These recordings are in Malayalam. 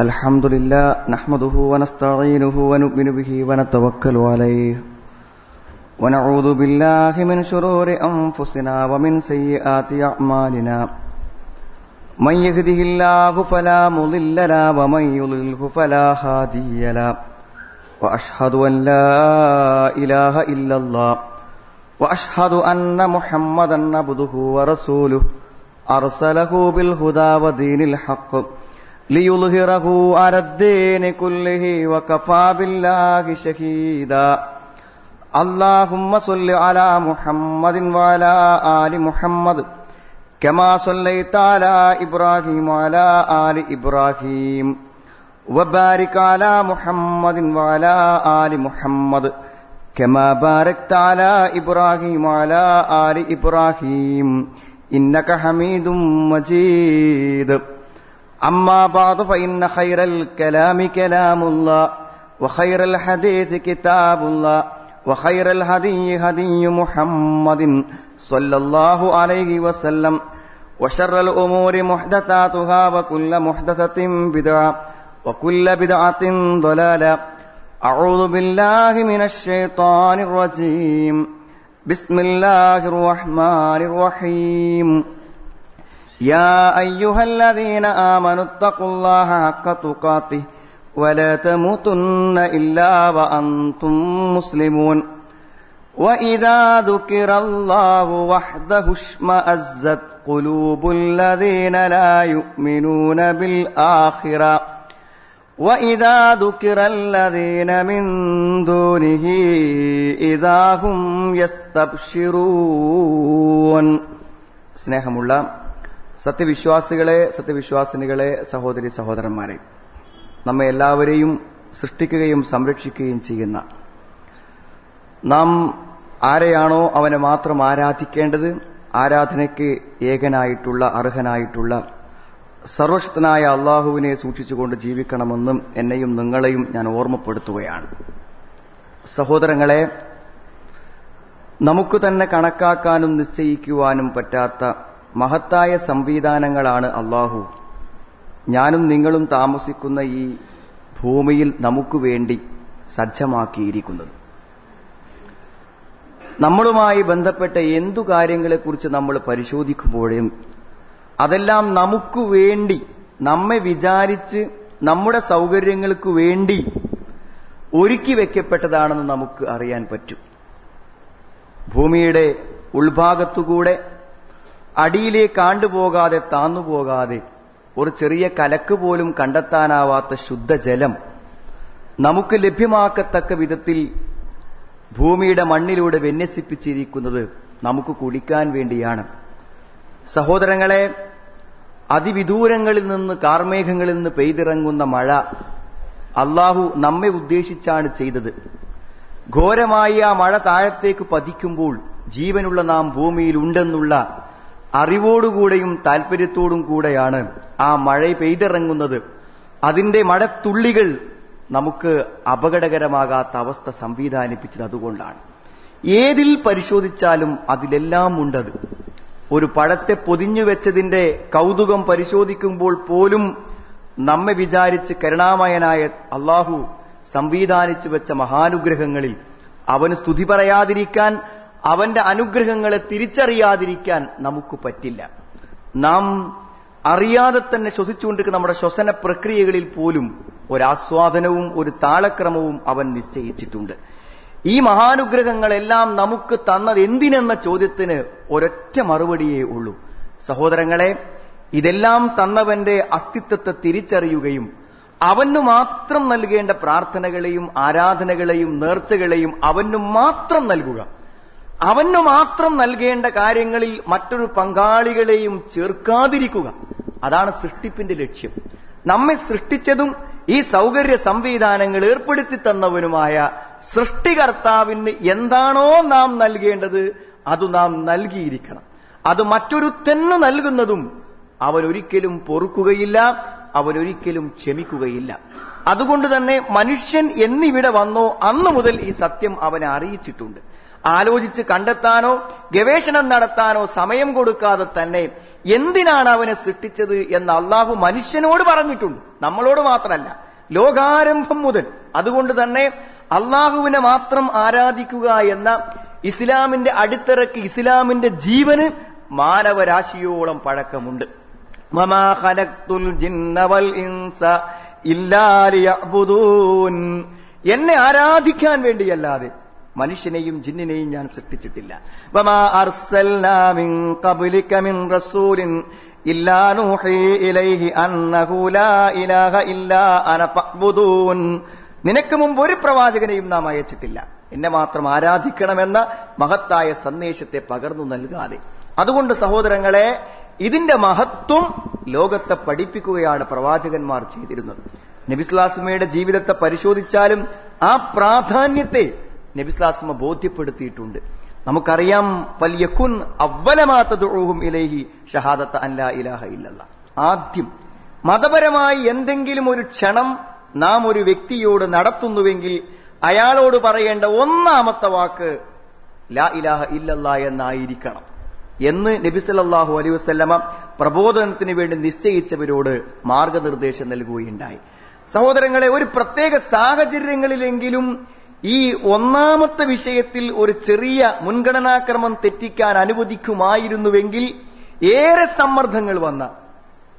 الحمد لله نحمده ونستعينه ونؤمن به ونتوكل عليه. ونعوذ بالله من شرور أنفسنا ومن سيئات أعمالنا. من يهده الله فلا مضل له ومن يضلله فلا هادي له. وأشهد أن لا إله إلا الله. وأشهد أن محمدا عبده ورسوله. أرسله بالهدى ودين الحق. ليظهره على الدين كله وكفى بالله شهيدا. اللهم صل على محمد وعلى آل محمد كما صليت على إبراهيم وعلى آل إبراهيم وبارك على محمد وعلى آل محمد كما باركت على إبراهيم وعلى آل إبراهيم إنك حميد مجيد. أما بعد فإن خير الكلام كلام الله وخير الحديث كتاب الله وخير الهدي هدي محمد صلى الله عليه وسلم وشر الأمور محدثاتها وكل محدثة بدعة وكل بدعة ضلالة. أعوذ بالله من الشيطان الرجيم. بسم الله الرحمن الرحيم. يا أيها الذين آمنوا اتقوا الله حق تقاته ولا تموتن إلا وأنتم مسلمون وإذا ذكر الله وحده اشمأزت قلوب الذين لا يؤمنون بالآخرة وإذا ذكر الذين من دونه إذا هم يستبشرون സ്നേഹമുള്ള സത്യവിശ്വാസികളെ സത്യവിശ്വാസിനികളെ സഹോദരി സഹോദരന്മാരെ നമ്മെ എല്ലാവരെയും സൃഷ്ടിക്കുകയും സംരക്ഷിക്കുകയും ചെയ്യുന്ന നാം ആരെയാണോ അവനെ മാത്രം ആരാധിക്കേണ്ടത് ആരാധനയ്ക്ക് ഏകനായിട്ടുള്ള അർഹനായിട്ടുള്ള സർവശക്തനായ അള്ളാഹുവിനെ സൂക്ഷിച്ചുകൊണ്ട് ജീവിക്കണമെന്നും എന്നെയും നിങ്ങളെയും ഞാൻ ഓർമ്മപ്പെടുത്തുകയാണ്. സഹോദരങ്ങളെ നമുക്ക് തന്നെ കണക്കാക്കാനും നിശ്ചയിക്കുവാനും പറ്റാത്ത മഹത്തായ സംവിധാനങ്ങളാണ് അള്ളാഹു. ഞാനും നിങ്ങളും താമസിക്കുന്ന ഈ ഭൂമിയിൽ നമുക്ക് വേണ്ടി സജ്ജമാക്കിയിരിക്കുന്നത്. നമ്മളുമായി ബന്ധപ്പെട്ട എന്തു കാര്യങ്ങളെക്കുറിച്ച് നമ്മൾ പരിശോധിക്കുമ്പോഴും അതെല്ലാം നമുക്ക് വേണ്ടി നമ്മെ വിചാരിച്ച് നമ്മുടെ സൗകര്യങ്ങൾക്ക് വേണ്ടി ഒരുക്കി വെക്കപ്പെട്ടതാണെന്ന് നമുക്ക് അറിയാൻ പറ്റും. ഭൂമിയുടെ ഉൾഭാഗത്തുകൂടെ അടിയിലേക്ക് ആണ്ടുപോകാതെ താന്നുപോകാതെ ഒരു ചെറിയ കലക്ക് പോലും കണ്ടെത്താനാവാത്ത ശുദ്ധജലം നമുക്ക് ലഭ്യമാക്കത്തക്ക വിധത്തിൽ ഭൂമിയുടെ മണ്ണിലൂടെ വിന്യസിപ്പിച്ചിരിക്കുന്നത് നമുക്ക് കുടിക്കാൻ വേണ്ടിയാണ്. സഹോദരങ്ങളെ അതിവിദൂരങ്ങളിൽ നിന്ന് കാർമേഘങ്ങളിൽ നിന്ന് പെയ്തിറങ്ങുന്ന മഴ അള്ളാഹു നമ്മെ ഉദ്ദേശിച്ചാണ് ചെയ്തത്. ഘോരമായി ആ മഴ താഴത്തേക്ക് പതിക്കുമ്പോൾ ജീവനുള്ള നാം ഭൂമിയിൽ ഉണ്ടെന്നുള്ള അറിവോടുകൂടെയും താല്പര്യത്തോടും കൂടെയാണ് ആ മഴ പെയ്തിറങ്ങുന്നത്. അതിന്റെ മഴത്തുള്ളികൾ നമുക്ക് അപകടകരമാകാത്ത അവസ്ഥ സംവിധാനിപ്പിച്ചത് അതുകൊണ്ടാണ്. ഏതിൽ പരിശോധിച്ചാലും അതിലെല്ലാം ഉണ്ടത്. ഒരു പഴത്തെ പൊതിഞ്ഞു വെച്ചതിന്റെ കൗതുകം പരിശോധിക്കുമ്പോൾ പോലും നമ്മെ വിചാരിച്ച് കരുണാമയനായ അള്ളാഹു സംവിധാനിച്ചു വെച്ച മഹാനുഗ്രഹങ്ങളിൽ അവന് സ്തുതി പറയാതിരിക്കാൻ അവന്റെ അനുഗ്രഹങ്ങളെ തിരിച്ചറിയാതിരിക്കാൻ നമുക്ക് പറ്റില്ല. നാം അറിയാതെ തന്നെ ശ്വസിച്ചുകൊണ്ടിരിക്കുന്ന നമ്മുടെ ശ്വസന പ്രക്രിയകളിൽ പോലും ഒരാസ്വാദനവും ഒരു താളക്രമവും അവൻ നിശ്ചയിച്ചിട്ടുണ്ട്. ഈ മഹാനുഗ്രഹങ്ങളെല്ലാം നമുക്ക് തന്നത് എന്തിനെന്ന ചോദ്യത്തിന് ഒരൊറ്റ മറുപടിയേ ഉള്ളൂ. സഹോദരങ്ങളെ ഇതെല്ലാം തന്നവന്റെ അസ്തിത്വത്തെ തിരിച്ചറിയുകയും അവനു മാത്രം നൽകേണ്ട പ്രാർത്ഥനകളെയും ആരാധനകളെയും നേർച്ചകളെയും അവനു മാത്രം നൽകുക. അവനു മാത്രം നൽകേണ്ട കാര്യങ്ങളിൽ മറ്റൊരു പങ്കാളികളെയും ചേർക്കാതിരിക്കുക. അതാണ് സൃഷ്ടിപ്പിന്റെ ലക്ഷ്യം. നമ്മെ സൃഷ്ടിച്ചതും ഈ സൗകര്യ സംവിധാനങ്ങൾ ഏർപ്പെടുത്തി തന്നവനുമായ സൃഷ്ടികർത്താവിന് എന്താണോ നാം നൽകേണ്ടത് അത് നാം നൽകിയിരിക്കണം. അത് മറ്റൊരു തെന്നു നൽകുന്നതും അവൻ ഒരിക്കലും പൊറുക്കുകയില്ല അവൻ ഒരിക്കലും ക്ഷമിക്കുകയില്ല. അതുകൊണ്ട് തന്നെ മനുഷ്യൻ എന്നിവിടെ വന്നോ അന്നു മുതൽ ഈ സത്യം അവനെ അറിയിച്ചിട്ടുണ്ട്. ആലോചിച്ച് കണ്ടെത്താനോ ഗവേഷണം നടത്താനോ സമയം കൊടുക്കാതെ തന്നെ എന്തിനാണ് അവനെ സൃഷ്ടിച്ചത് എന്ന് അള്ളാഹു മനുഷ്യനോട് പറഞ്ഞിട്ടുണ്ട്. നമ്മളോട് മാത്രമല്ല ലോകാരംഭം മുതൽ. അതുകൊണ്ട് തന്നെ അള്ളാഹുവിനെ മാത്രം ആരാധിക്കുക എന്ന ഇസ്ലാമിന്റെ അടിത്തറക്ക് ഇസ്ലാമിന്റെ ജീവന് മാനവരാശിയോളം പഴക്കമുണ്ട്. എന്നെ ആരാധിക്കാൻ വേണ്ടിയല്ലാതെ മനുഷ്യനെയും ജിന്നിനെയും ഞാൻ സൃഷ്ടിച്ചിട്ടില്ല. നിനക്ക് മുമ്പ് ഒരു പ്രവാചകനെയും നാം അയച്ചിട്ടില്ല. എന്നെ മാത്രം ആരാധിക്കണമെന്ന മഹത്തായ സന്ദേശത്തെ പകർന്നു നൽകാതെ. അതുകൊണ്ട് സഹോദരങ്ങളെ ഇതിന്റെ മഹത്വം ലോകത്തെ പഠിപ്പിക്കുകയാണ് പ്രവാചകന്മാർ ചെയ്തിരുന്നത്. നബിസ്ലാസ്മയുടെ ജീവിതത്തെ പരിശോധിച്ചാലും ആ പ്രാധാന്യത്തെ നബിസ്ലാസ്മ ബോധ്യപ്പെടുത്തിയിട്ടുണ്ട്. നമുക്കറിയാം ഫല്യക്കുൻ അവലമാത്തതും ഇലേഹി ഷഹാദത്ത് അല്ലാ ഇലാഹ ഇല്ലല്ല. ആദ്യം മതപരമായി എന്തെങ്കിലും ഒരു ക്ഷണം നാം ഒരു വ്യക്തിയോട് നടത്തുന്നുവെങ്കിൽ അയാളോട് പറയേണ്ട ഒന്നാമത്തെ വാക്ക് ലാ ഇലാഹ ഇല്ലല്ല എന്നായിരിക്കണം എന്ന് നബി സല്ലല്ലാഹു അലൈഹി വസല്ലമ പ്രബോധനത്തിന് വേണ്ടി നിശ്ചയിച്ചവരോട് മാർഗനിർദ്ദേശം നൽകുകയുണ്ടായി. സഹോദരങ്ങളെ ഒരു പ്രത്യേക സാഹചര്യങ്ങളിലെങ്കിലും ഈ ഒന്നാമത്തെ വിഷയത്തിൽ ഒരു ചെറിയ മുൻഗണനാക്രമം തെറ്റിക്കാൻ അനുവദിക്കുമായിരുന്നുവെങ്കിൽ ഏറെ സമ്മർദ്ദങ്ങൾ വന്ന.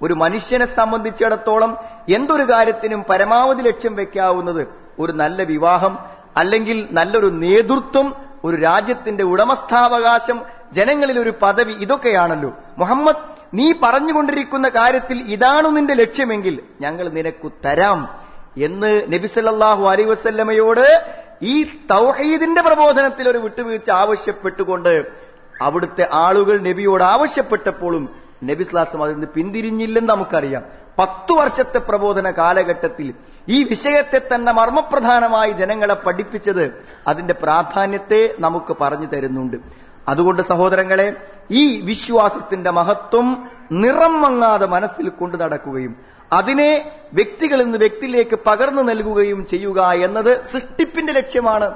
ഒരു മനുഷ്യനെ സംബന്ധിച്ചിടത്തോളം എന്തൊരു കാര്യത്തിനും പരമാവധി ലക്ഷ്യം വെക്കാവുന്നത് ഒരു നല്ല വിവാഹം അല്ലെങ്കിൽ നല്ലൊരു നേതൃത്വം ഒരു രാജ്യത്തിന്റെ ഉടമസ്ഥാവകാശം ജനങ്ങളിൽ ഒരു പദവി ഇതൊക്കെയാണല്ലോ. മുഹമ്മദ് നീ പറഞ്ഞുകൊണ്ടിരിക്കുന്ന കാര്യത്തിൽ ഇതാണ് നിന്റെ ലക്ഷ്യമെങ്കിൽ ഞങ്ങൾ നിനക്കു തരാം. എന്ന് നബിസല്ലാഹു അലൈ വസല്ലമയോട് ഈ തൗഹീദിന്റെ പ്രബോധനത്തിൽ ഒരു വിട്ടുവീഴ്ച ആവശ്യപ്പെട്ടുകൊണ്ട് അവിടുത്തെ ആളുകൾ നബിയോട് ആവശ്യപ്പെട്ടപ്പോഴും നബിസ്ലാസം അതിൽ നിന്ന് പിന്തിരിഞ്ഞില്ലെന്ന് നമുക്കറിയാം. പത്തു വർഷത്തെ പ്രബോധന കാലഘട്ടത്തിൽ ഈ വിഷയത്തെ തന്നെ മർമ്മപ്രധാനമായി ജനങ്ങളെ പഠിപ്പിച്ചത് അതിന്റെ പ്രാധാന്യത്തെ നമുക്ക് പറഞ്ഞു തരുന്നുണ്ട്. അതുകൊണ്ട് സഹോദരങ്ങളെ ഈ വിശ്വാസത്തിന്റെ മഹത്വം നിറം മങ്ങാതെ മനസ്സിൽ കൊണ്ടു നടക്കുകയും അതിനെ വ്യക്തികളിൽ നിന്ന് വ്യക്തിയിലേക്ക് പകർന്നു നൽകുകയും ചെയ്യുക എന്നത് സൃഷ്ടിപ്പിന്റെ ലക്ഷ്യമാണ്.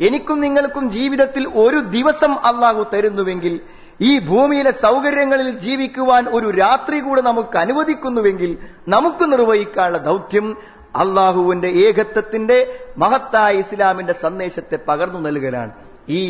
എനിക്കും നിങ്ങൾക്കും ജീവിതത്തിൽ ഒരു ദിവസം അള്ളാഹു തരുന്നുവെങ്കിൽ ഈ ഭൂമിയിലെ സൗകര്യങ്ങളിൽ ജീവിക്കുവാൻ ഒരു രാത്രി കൂടെ നമുക്ക് അനുവദിക്കുന്നുവെങ്കിൽ നമുക്ക് നിർവഹിക്കാനുള്ള ദൗത്യം അള്ളാഹുവിന്റെ ഏകത്വത്തിന്റെ മഹത്തായ ഇസ്ലാമിന്റെ സന്ദേശത്തെ പകർന്നു നൽകലാണ്. ഈ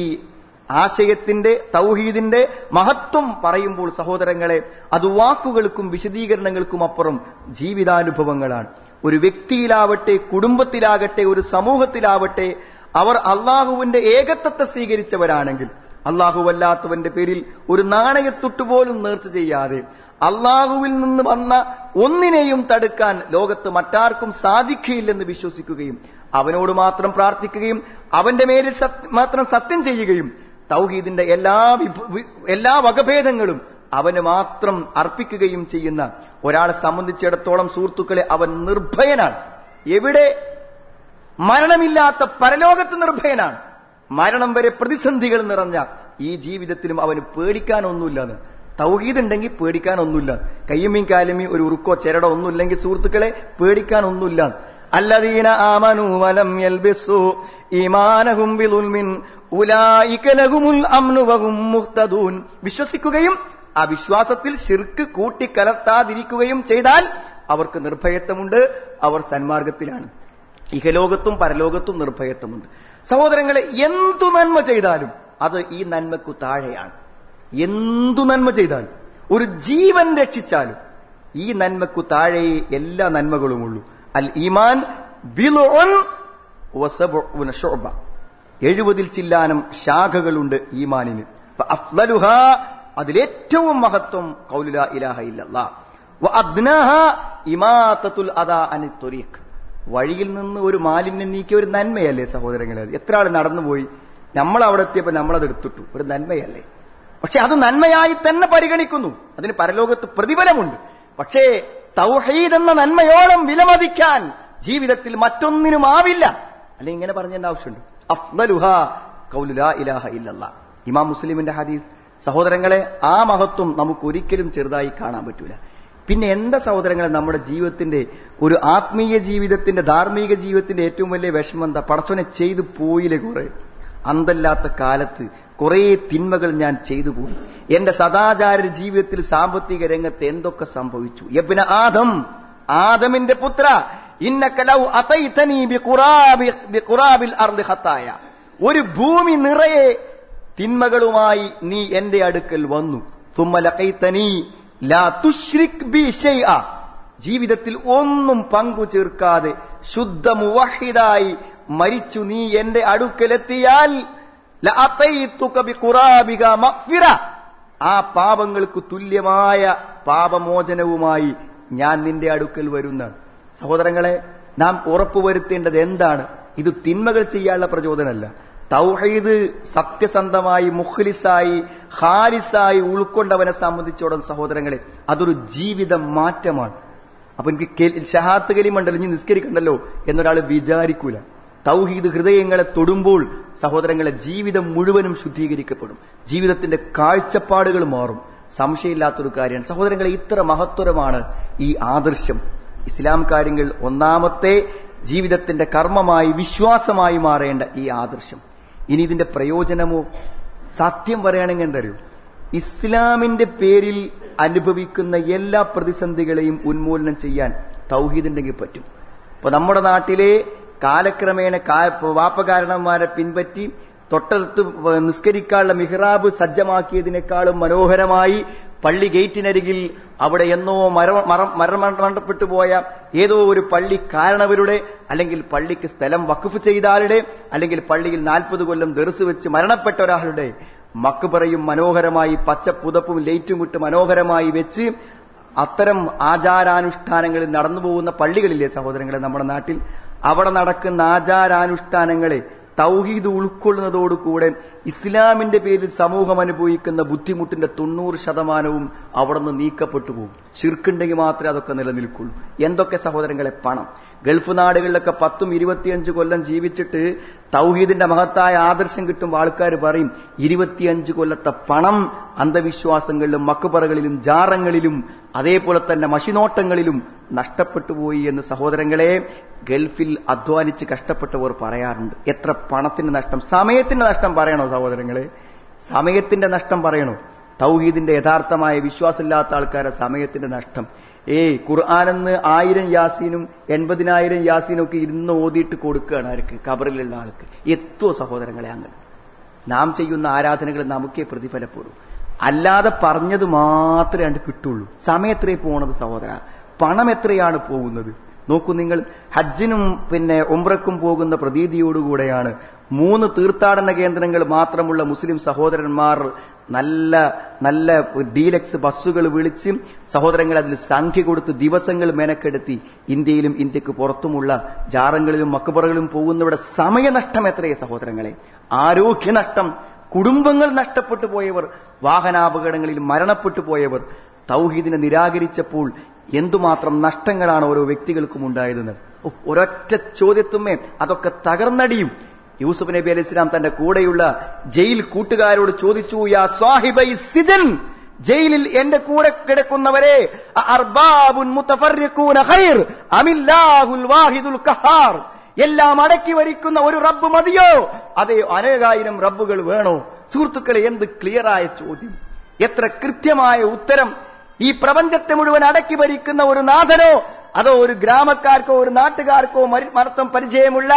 ആശയത്തിന്റെ തൗഹീദിന്റെ മഹത്വം പറയുമ്പോൾ സഹോദരങ്ങളെ അത് വാക്കുകൾക്കും വിശദീകരണങ്ങൾക്കും അപ്പുറം ജീവിതാനുഭവങ്ങളാണ്. ഒരു വ്യക്തിയിലാവട്ടെ കുടുംബത്തിലാകട്ടെ ഒരു സമൂഹത്തിലാവട്ടെ അവർ അള്ളാഹുവിന്റെ ഏകത്വത്തെ സ്വീകരിച്ചവരാണെങ്കിൽ അള്ളാഹുവല്ലാത്തവന്റെ പേരിൽ ഒരു നാണയത്തൊട്ടുപോലും നേർച്ച ചെയ്യാതെ അള്ളാഹുവിൽ നിന്ന് വന്ന ഒന്നിനെയും തടുക്കാൻ ലോകത്ത് മറ്റാർക്കും സാധിക്കില്ലെന്ന് വിശ്വസിക്കുകയും അവനോട് മാത്രം പ്രാർത്ഥിക്കുകയും അവന്റെ മേലിൽ മാത്രം സത്യം ചെയ്യുകയും തൗഹീദിന്റെ എല്ലാ എല്ലാ വകഭേദങ്ങളും അവന് മാത്രം അർപ്പിക്കുകയും ചെയ്യുന്ന ഒരാളെ സംബന്ധിച്ചിടത്തോളം സുഹൃത്തുക്കളെ അവൻ നിർഭയനാണ്. എവിടെ? മരണമില്ലാത്ത പരലോകത്ത് നിർഭയനാണ്. മരണം വരെ പ്രതിസന്ധികൾ നിറഞ്ഞ ഈ ജീവിതത്തിലും അവന് പേടിക്കാനൊന്നുമില്ലെന്ന്. തൗഹീദ് ഉണ്ടെങ്കിൽ പേടിക്കാനൊന്നുമില്ല. കയ്യമ്മീം കാലമ്മീം ഒരു ഉറുക്കോ ചെരടോ ഒന്നുമില്ലെങ്കിൽ സുഹൃത്തുക്കളെ പേടിക്കാനൊന്നുമില്ല. അല്ലദീന ആമനു വലം യൽബിസു ഈമാനഹും ബിദുൽമിൻ ഉലൈക ലഹുമുൽ അംനു വഹും മുഹ്തദൂൻ. വിശ്വസിക്കുകയും ആ വിശ്വാസത്തിൽ ശിർക്ക് കൂട്ടിക്കലർത്താതിരിക്കുകയും ചെയ്താൽ അവർക്ക് നിർഭയത്വമുണ്ട് അവർ സന്മാർഗത്തിലാണ്. ഇഹലോകത്തും പരലോകത്തും നിർഭയത്വമുണ്ട്. സഹോദരങ്ങളെ എന്തു നന്മ ചെയ്താലും അത് ഈ നന്മക്കു താഴെയാണ്. എന്തു നന്മ ചെയ്താലും ഒരു ജീവൻ രക്ഷിച്ചാലും ഈ നന്മക്കു താഴെ എല്ലാ നന്മകളുമുള്ളൂ. അൽ ഈമാൻ എഴുപതിൽ ചില്ലാനം ശാഖകളുണ്ട് ഈമാനിന്. അതിലേറ്റവും മഹത്വം കൗലുല ഇലാഹ ഇമാത്തത്തുൽ അദാ വഴിയിൽ നിന്ന് ഒരു മാലിന്യം നീക്കിയ ഒരു നന്മയല്ലേ സഹോദരങ്ങളെ? എത്ര ആൾ നടന്നുപോയി? നമ്മൾ അവിടെ എത്തിയപ്പോ നമ്മളത് എടുത്തിട്ടു ഒരു നന്മയല്ലേ? പക്ഷെ അത് നന്മയായി തന്നെ പരിഗണിക്കുന്നു. അതിന് പരലോകത്ത് പ്രതിഫലമുണ്ട്. പക്ഷേ തൗഹീദ് എന്ന നന്മയോളം വിലമതിക്കാൻ ജീവിതത്തിൽ മറ്റൊന്നിനും ആവില്ല. അല്ലെങ്കിൽ ഇങ്ങനെ പറഞ്ഞതിന്റെ ആവശ്യമുണ്ട്? അഫ്ദലുഹ കൗലുലാ ഇലാഹ ഇമാം മുസ്ലിമിന്റെ ഹദീസ് സഹോദരങ്ങളെ ആ മഹത്വം നമുക്ക് ഒരിക്കലും ചെറുതായി കാണാൻ പറ്റൂല. പിന്നെ എന്താ സഹോദരങ്ങളെ നമ്മുടെ ജീവിതത്തിന്റെ ഒരു ആത്മീയ ജീവിതത്തിന്റെ ധാർമ്മിക ജീവിതത്തിന്റെ ഏറ്റവും വലിയ വിഷമം എന്താ? പടച്ചോനെ ചെയ്തു പോയില്ലേ കുറെ? അന്തല്ലാത്ത കാലത്ത് കുറെ തിന്മകൾ ഞാൻ ചെയ്തു പോയി. എന്റെ സദാചാര ജീവിതത്തിൽ സാമ്പത്തിക രംഗത്ത് എന്തൊക്കെ സംഭവിച്ചു? യബ്ന ആദം ആദമിന്റെ പുത്ര ഒരു ഭൂമി നിറയെ തിന്മകളുമായി നീ എന്റെ അടുക്കൽ വന്നു. തുമ്മലക്കൈത്തനീ ലാ തുശ്രിക് ബി ജീവിതത്തിൽ ഒന്നും പങ്കു ചേർക്കാതെ ശുദ്ധ മുവഹിദായി മരിച്ചു നീ എന്റെ അടുക്കലെത്തിയാൽ ആ പാപങ്ങൾക്ക് തുല്യമായ പാപമോചനവുമായി ഞാൻ നിന്റെ അടുക്കൽ വരുന്ന സഹോദരങ്ങളെ നാം ഉറപ്പുവരുത്തേണ്ടത് എന്താണ്? ഇത് തിന്മകൾ ചെയ്യാനുള്ള പ്രചോദനമല്ല. തൗഹീദ് സത്യസന്ധമായി മുഖ്ലിസായി ഹാലിസായി ഉൾക്കൊണ്ടവനെ സംബന്ധിച്ചോടും സഹോദരങ്ങളെ അതൊരു ജീവിത മാറ്റമാണ്. അപ്പൊ എനിക്ക് ഷഹാത്ത് കലിമുണ്ടല്ലോ ഇനി നിസ്കരിക്കണ്ടല്ലോ എന്നൊരാൾ വിചാരിക്കൂല. തൗഹീദ് ഹൃദയങ്ങളെ തൊടുമ്പോൾ സഹോദരങ്ങളെ ജീവിതം മുഴുവനും ശുദ്ധീകരിക്കപ്പെടും. ജീവിതത്തിന്റെ കാഴ്ചപ്പാടുകൾ മാറും. സംശയമില്ലാത്തൊരു കാര്യമാണ്. സഹോദരങ്ങളെ ഇത്ര മഹത്വരമാണ് ഈ ആദർശം. ഇസ്ലാം കാര്യങ്ങൾ ഒന്നാമത്തെ ജീവിതത്തിന്റെ കർമ്മമായി വിശ്വാസമായി മാറേണ്ട ഈ ആദർശം. ഇനി ഇതിന്റെ പ്രയോജനമോ സത്യം പറയുകയാണെങ്കിൽ എന്തറിയൂ ഇസ്ലാമിന്റെ പേരിൽ അനുഭവിക്കുന്ന എല്ലാ പ്രതിസന്ധികളെയും ഉന്മൂലനം ചെയ്യാൻ തൗഹീദുണ്ടെങ്കിൽ പറ്റും. ഇപ്പൊ നമ്മുടെ നാട്ടിലെ കാലക്രമേണ വാപ്പ വാപ്പകാരണന്മാരെ പിൻപറ്റി തൊട്ടടുത്ത് നിസ്കരിക്കാനുള്ള മിഹ്റാബ് സജ്ജമാക്കിയതിനേക്കാളും മനോഹരമായി പള്ളി ഗേറ്റിനരികിൽ അവിടെ എന്നോ മര മര- മരണപ്പെട്ടു പോയ ഏതോ ഒരു പള്ളി കാരണവരുടെ അല്ലെങ്കിൽ പള്ളിക്ക് സ്ഥലം വഖഫ് ചെയ്ത ആളുടെ അല്ലെങ്കിൽ പള്ളിയിൽ നാൽപ്പത് കൊല്ലം ദർസ് വെച്ച് മരണപ്പെട്ട ഒരാളുടെ മക്കുപറയും മനോഹരമായി പച്ച പുതപ്പും ലൈറ്റും ഇട്ട് മനോഹരമായി വെച്ച് അത്തരം ആചാരാനുഷ്ഠാനങ്ങളിൽ നടന്നു പോകുന്ന പള്ളികളില്ലേ സഹോദരങ്ങളെ നമ്മുടെ നാട്ടിൽ? അവിടെ നടക്കുന്ന ആചാരാനുഷ്ഠാനങ്ങളെ തൗഹീദ് ഉൾക്കൊള്ളുന്നതോടുകൂടെ ഇസ്ലാമിന്റെ പേരിൽ സമൂഹം അനുഭവിക്കുന്ന ബുദ്ധിമുട്ടിന്റെ തൊണ്ണൂറ് ശതമാനവും അവിടെ നിന്ന് നീക്കപ്പെട്ടു പോകും. ശിർക്കുണ്ടെങ്കിൽ മാത്രമേ അതൊക്കെ നിലനിൽക്കുള്ളൂ. എന്തൊക്കെ സഹോദരങ്ങളെ പണം? ഗൾഫ് നാടുകളിലൊക്കെ പത്തും ഇരുപത്തിയഞ്ച് കൊല്ലം ജീവിച്ചിട്ട് തൗഹീദിന്റെ മഹത്തായ ആദർശം കിട്ടുമ്പോൾ ആൾക്കാർ പറയും ഇരുപത്തിയഞ്ച് കൊല്ലത്തെ പണം അന്ധവിശ്വാസങ്ങളിലും മക്കുപറകളിലും ജാറങ്ങളിലും അതേപോലെ തന്നെ മഷിനോട്ടങ്ങളിലും നഷ്ടപ്പെട്ടു പോയി എന്ന് സഹോദരങ്ങളെ ഗൾഫിൽ അധ്വാനിച്ച് കഷ്ടപ്പെട്ടവർ പറയാറുണ്ട്. എത്ര പണത്തിന്റെ നഷ്ടം സമയത്തിന്റെ നഷ്ടം പറയണോ സഹോദരങ്ങളെ? സമയത്തിന്റെ നഷ്ടം പറയണോ? തൗഹീദിന്റെ യഥാർത്ഥമായ വിശ്വാസമില്ലാത്ത ആൾക്കാരെ സമയത്തിന്റെ നഷ്ടം. ഏയ് ഖുർആാനെന്ന് ആയിരം യാസീനും എൺപതിനായിരം യാസീനും ഒക്കെ ഇരുന്ന് ഓതിയിട്ട് കൊടുക്കുകയാണ് ആർക്ക്? കബറിലുള്ള ആൾക്ക്. എത്തോ സഹോദരങ്ങളെ അങ്ങനെ നാം ചെയ്യുന്ന ആരാധനകൾ നമുക്കേ പ്രതിഫലപ്പെടൂ. അല്ലാതെ പറഞ്ഞത് മാത്രമേ കണ്ട് കിട്ടുള്ളൂ. സമയത്രേ പോണത് സഹോദര? പണം എത്രയാണ് പോകുന്നത്? നോക്കൂ നിങ്ങൾ ഹജ്ജിനും പിന്നെ ഉംറക്കും പോകുന്ന പ്രതീതിയോടുകൂടെയാണ് മൂന്ന് തീർത്ഥാടന കേന്ദ്രങ്ങൾ മാത്രമുള്ള മുസ്ലിം സഹോദരന്മാർ നല്ല നല്ല ഡീലക്സ് ബസ്സുകൾ വിളിച്ച് സഹോദരങ്ങൾ അതിൽ സംഖ്യ കൊടുത്ത് ദിവസങ്ങൾ മെനക്കെടുത്തി ഇന്ത്യയിലും ഇന്ത്യയ്ക്ക് പുറത്തുമുള്ള ജാറങ്ങളിലും മക്കുപറകളിലും പോകുന്നവരുടെ സമയനഷ്ടം എത്രയേ സഹോദരങ്ങളെ? ആരോഗ്യനഷ്ടം കുടുംബങ്ങൾ നഷ്ടപ്പെട്ടു പോയവർ വാഹനാപകടങ്ങളിൽ മരണപ്പെട്ടു പോയവർ തൗഹീദിനെ നിരാകരിച്ചപ്പോൾ എന്തുമാത്രം നഷ്ടങ്ങളാണ് ഓരോ വ്യക്തികൾക്കും ഉണ്ടായതെന്ന്. ഒരൊറ്റ ചോദ്യത്തുമേ അതൊക്കെ തകർന്നടിയും. യൂസുഫ് നബി അലൈഹി ഇസ്ലാം തന്റെ കൂടെയുള്ള ജയിൽ കൂട്ടുകാരോട് ചോദിച്ചു യാ സാഹിബൈ സിജൻ ജയിലിൽ എന്റെ കൂടെ കിടക്കുന്നവരെ എല്ലാം അടക്കി വരിക്കുന്ന ഒരു റബ്ബ് മതിയോ? അതേ അനേകായിരം റബ്ബുകൾ വേണോ? സുഹൃത്തുക്കളെ എന്ത് ക്ലിയറായ ചോദ്യം. എത്ര കൃത്യമായ ഉത്തരം. ഈ പ്രപഞ്ചത്തെ മുഴുവൻ അടക്കി ഭരിക്കുന്ന ഒരു നാഥനോ അതോ ഒരു ഗ്രാമക്കാർക്കോ ഒരു നാട്ടുകാർക്കോ മർത്തം പരിചയമുള്ള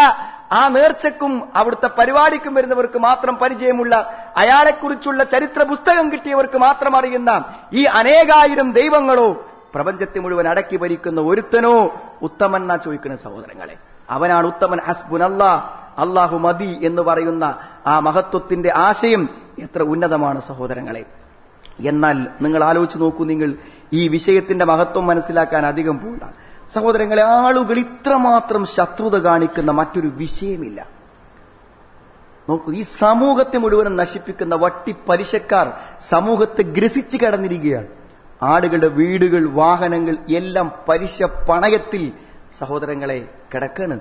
ആ നേർച്ചക്കും അവിടുത്തെ പരിപാടിക്കും വരുന്നവർക്ക് മാത്രം പരിചയമുള്ള അയാളെക്കുറിച്ചുള്ള ചരിത്ര പുസ്തകം കിട്ടിയവർക്ക് മാത്രം അറിയുന്ന ഈ അനേകായിരം ദൈവങ്ങളോ പ്രപഞ്ചത്തെ മുഴുവൻ അടക്കി ഭരിക്കുന്ന ഒരുത്തനോ ഉത്തമൻ എന്നാ ചോദിക്കുന്ന സഹോദരങ്ങളെ. അവനാണ് ഉത്തമൻ ഹസ്ബുൻ അല്ലാ അള്ളാഹു മതി എന്ന് പറയുന്ന ആ മഹത്വത്തിന്റെ ആശയം എത്ര ഉന്നതമാണ് സഹോദരങ്ങളെ. എന്നാൽ നിങ്ങൾ ആലോചിച്ച് നോക്കൂ നിങ്ങൾ ഈ വിഷയത്തിന്റെ മഹത്വം മനസ്സിലാക്കാൻ അധികം പോണ്ട. സഹോദരങ്ങളെ ആളുകൾ ഇത്രമാത്രം ശത്രുത കാണിക്കുന്ന മറ്റൊരു വിഷയമില്ല. നോക്കൂ ഈ സമൂഹത്തെ മുഴുവനും നശിപ്പിക്കുന്ന വട്ടി പലിശക്കാർ സമൂഹത്തെ ഗ്രസിച്ചു കടന്നിരിക്കുകയാണ്. ആടുകളുടെ വീടുകൾ വാഹനങ്ങൾ എല്ലാം പലിശ പണയത്തിൽ സഹോദരങ്ങളെ കിടക്കാണ്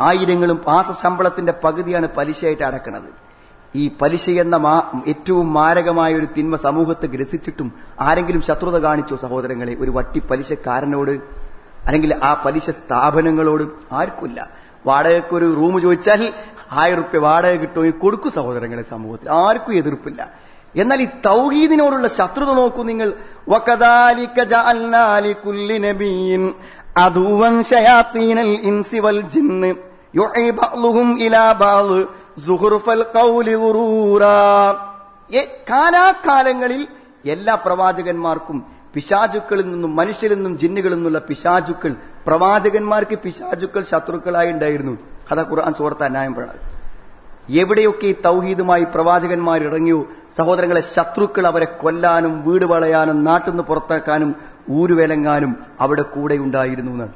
ആയിരങ്ങളും മാസ ശമ്പളത്തിന്റെ പകുതിയാണ് പലിശയായിട്ട് അടക്കണത്. ഈ പലിശ എന്ന ഏറ്റവും മാരകമായ ഒരു തിന്മ സമൂഹത്തെ ഗ്രസിച്ചിട്ടും ആരെങ്കിലും ശത്രുത കാണിച്ചോ സഹോദരങ്ങളെ ഒരു വട്ടി പലിശക്കാരനോട് അല്ലെങ്കിൽ ആ പലിശ സ്ഥാപനങ്ങളോട് ആർക്കുമില്ല. വാടകയ്ക്ക് ഒരു റൂം ചോദിച്ചാൽ ആയിരം റുപ്യ വാടക ഈ കൊടുക്കും സഹോദരങ്ങളെ സമൂഹത്തിൽ. ആർക്കും എതിർപ്പില്ല. എന്നാൽ ഈ തൗഹീദിനോടുള്ള ശത്രുത നോക്കൂ നിങ്ങൾ. ശയാത്തീനൽ ഇൻസി വൽ ജിന്ന്. ഇലാ കാലാകാലങ്ങളിൽ എല്ലാ പ്രവാചകന്മാർക്കും പിശാചുക്കളിൽ നിന്നും മനുഷ്യരിൽ നിന്നും ജിന്നുകളിൽ നിന്നുള്ള പിശാചുക്കൾ പ്രവാചകന്മാർക്ക് പിശാചുക്കൾ ശത്രുക്കളായി ഉണ്ടായിരുന്നു. അതാ ഖുർആൻ സുഹൃത്ത് അന്യായം പറയുന്നത് എവിടെയൊക്കെ ഈ തൗഹീദുമായി പ്രവാചകന്മാർ ഇറങ്ങിയോ സഹോദരങ്ങളെ ശത്രുക്കൾ അവരെ കൊല്ലാനും വീട് വളയാനും നാട്ടിൽ നിന്ന് പുറത്താക്കാനും ഊരുവലങ്ങാനും അവിടെ കൂടെ ഉണ്ടായിരുന്നു എന്നാണ്